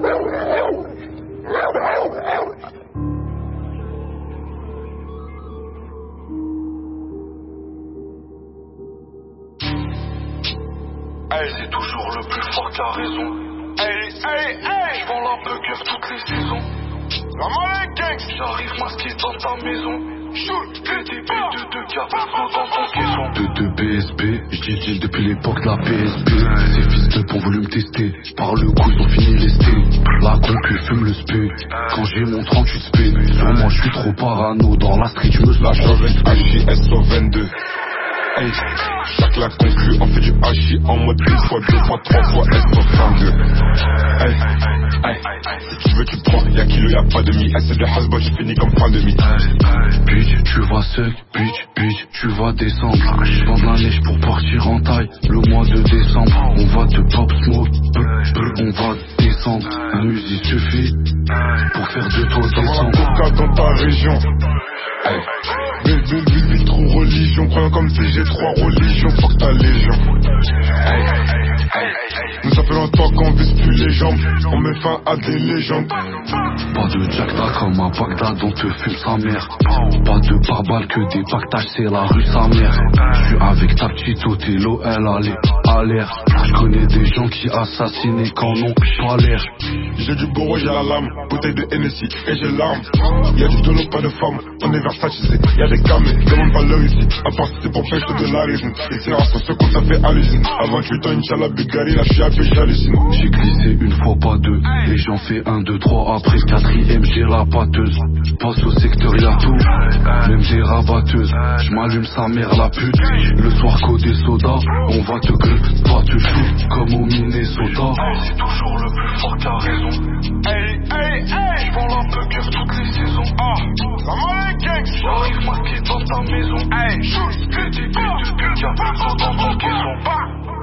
Hey, c'est toujours le plus fort qui a raison. Hey, hey, hey, j'vends la bugueur toutes les saisons. La malade gang, j'arrive masqué dans ta maison. Shoot, PDB, 2-2 dans ton caisson. 2 BSB, j'dis deal depuis l'époque de la PSP Ces fils de ont voulu me tester Par le coup ils ont fini lesté La concu fume le spé. Quand j'ai mon 38 spé. Sur moi j'suis trop parano. Dans la street j'me La avec HJS 22 Hey, chaque la conclu, on fait du HI en mode 2 fois 2 fois 3 fois S62 Hey, si tu veux tu prends, y'a kilo, y'a pas de mi S c'est de hasbot, j'ai fini comme mi. Bitch, tu vas sec, bitch, bitch, tu vas descendre de la neige pour partir en taille Le mois de décembre, on va te pop smoke brr, brr, On va descendre, la musique suffit Pour faire de toi descendre dans ta région? Belle, belle, belle, trop religion. Croyant comme si j'ai trois religions, fuck ta légion plus les jambes On met fin à des légendes. Pas de jackda comme à Bagdad, on te fume sa mère. Pas de barbale que des pactages, c'est la rue sa mère. J'suis avec ta petite Othello, elle a les à l'air J'connais des gens qui assassinent et qu'en ont pas l'air. J'ai du beau j'ai la lame, bouteille de Hennessy et j'ai l'arme. Y'a du dolo, pas de femme, on est versatisé. Y'a des camés, demande pas l'heure ici. À part si c'est pour faire de la résine Ici en ce qu'on ça fait à l'usine Avant 8 ans, Inch'Allah, Bulgarie, là j'suis appelé, j'hallucine. J'ai glissé une fois, pas deux. Et j'en fais un, deux, trois Après quatrième, j'ai la pâteuse Passe au secteur, y'a tout. Même des rabatteuses J'm'allume sa mère, la pute. Le soir, côté soda On va te gueule, pas te shoot Comme au Minnesota. C'est toujours le plus fort qui a raison. Hey, hey, hey, j'vends la bugueur toutes les saisons. Ah, la malade gang, j'arrive masqué dans ta maison. Hey, shoot, PDB, 2-2 dans ton caisson.